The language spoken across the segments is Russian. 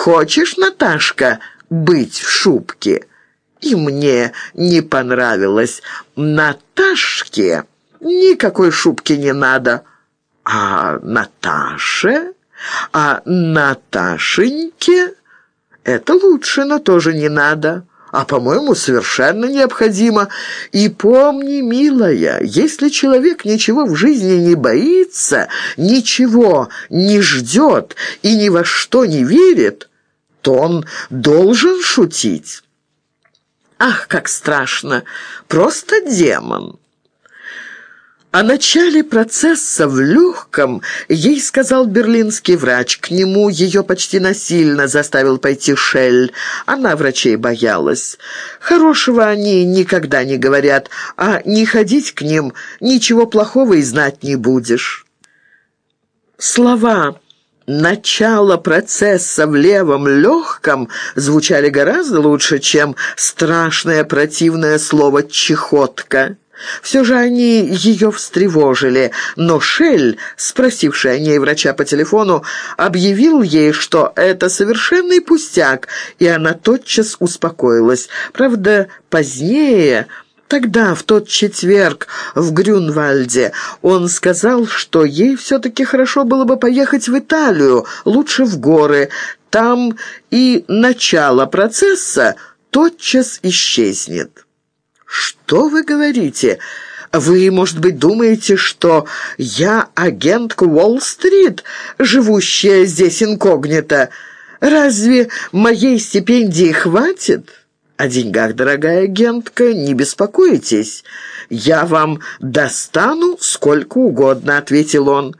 Хочешь, Наташка, быть в шубке?» И мне не понравилось. Наташке никакой шубки не надо. А Наташе? А Наташеньке? Это лучше, но тоже не надо а, по-моему, совершенно необходимо. И помни, милая, если человек ничего в жизни не боится, ничего не ждет и ни во что не верит, то он должен шутить. Ах, как страшно! Просто демон!» О начале процесса в легком ей сказал берлинский врач. К нему ее почти насильно заставил пойти Шель. Она врачей боялась. Хорошего они никогда не говорят, а не ходить к ним ничего плохого и знать не будешь. Слова «начало процесса в левом легком» звучали гораздо лучше, чем страшное противное слово «чехотка». Все же они ее встревожили, но Шель, спросивший о ней врача по телефону, объявил ей, что это совершенный пустяк, и она тотчас успокоилась. Правда, позднее... Тогда, в тот четверг, в Грюнвальде, он сказал, что ей все-таки хорошо было бы поехать в Италию, лучше в горы. Там и начало процесса тотчас исчезнет. «Что вы говорите? Вы, может быть, думаете, что я агентка Уолл-стрит, живущая здесь инкогнито? Разве моей стипендии хватит?» «О деньгах, дорогая агентка, не беспокойтесь. Я вам достану сколько угодно», — ответил он.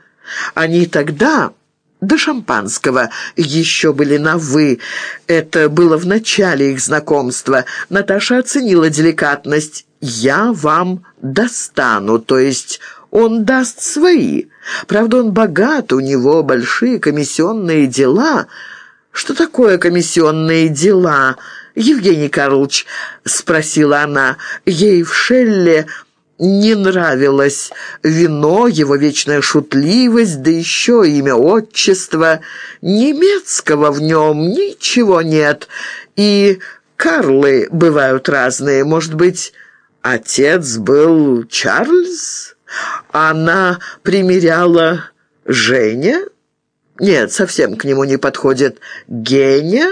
«Они тогда...» до шампанского еще были на «вы». Это было в начале их знакомства. Наташа оценила деликатность. «Я вам достану», то есть он даст свои. Правда, он богат, у него большие комиссионные дела. Что такое комиссионные дела, Евгений Карлович? Спросила она. Ей в Шелле не нравилось вино, его вечная шутливость, да еще имя отчества. Немецкого в нем ничего нет, и Карлы бывают разные. Может быть, отец был Чарльз? Она примеряла Женя? Нет, совсем к нему не подходит. Геня?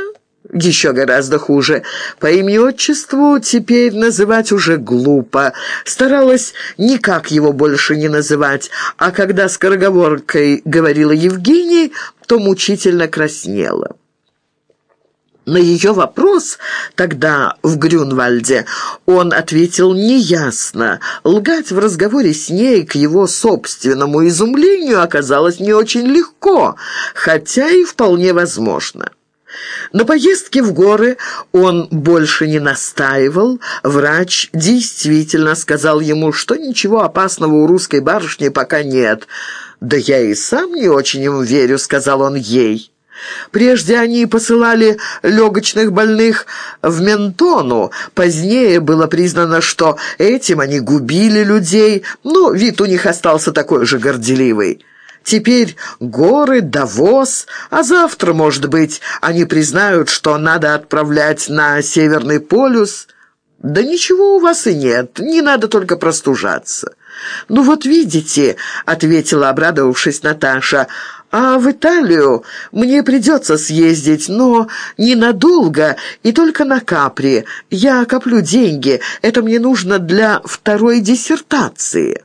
Еще гораздо хуже. По имени-отчеству теперь называть уже глупо. Старалась никак его больше не называть, а когда скороговоркой говорила Евгений, то мучительно краснела. На ее вопрос тогда в Грюнвальде он ответил неясно. Лгать в разговоре с ней к его собственному изумлению оказалось не очень легко, хотя и вполне возможно. На поездке в горы он больше не настаивал. Врач действительно сказал ему, что ничего опасного у русской барышни пока нет. «Да я и сам не очень им верю», — сказал он ей. Прежде они посылали легочных больных в Ментону. Позднее было признано, что этим они губили людей, но вид у них остался такой же горделивый. Теперь горы, Давос, а завтра, может быть, они признают, что надо отправлять на Северный полюс. Да ничего у вас и нет, не надо только простужаться. «Ну вот видите», — ответила, обрадовавшись Наташа, «а в Италию мне придется съездить, но ненадолго и только на Капри. Я коплю деньги, это мне нужно для второй диссертации».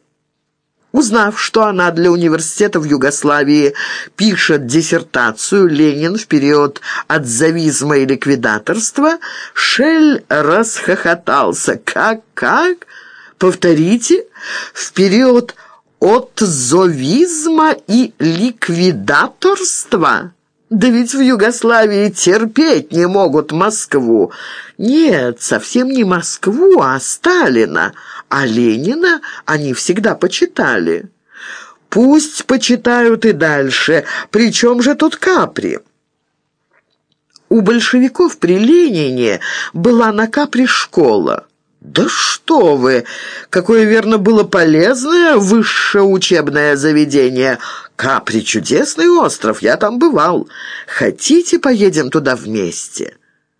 Узнав, что она для университета в Югославии пишет диссертацию «Ленин в период отзавизма и ликвидаторства», Шель расхохотался. «Как-как? Повторите? В период отзовизма и ликвидаторства?» Да ведь в Югославии терпеть не могут Москву. Нет, совсем не Москву, а Сталина. А Ленина они всегда почитали. Пусть почитают и дальше. Причем же тут Капри? У большевиков при Ленине была на Капри школа. «Да что вы! Какое, верно, было полезное высшее учебное заведение! Капри — чудесный остров, я там бывал. Хотите, поедем туда вместе?»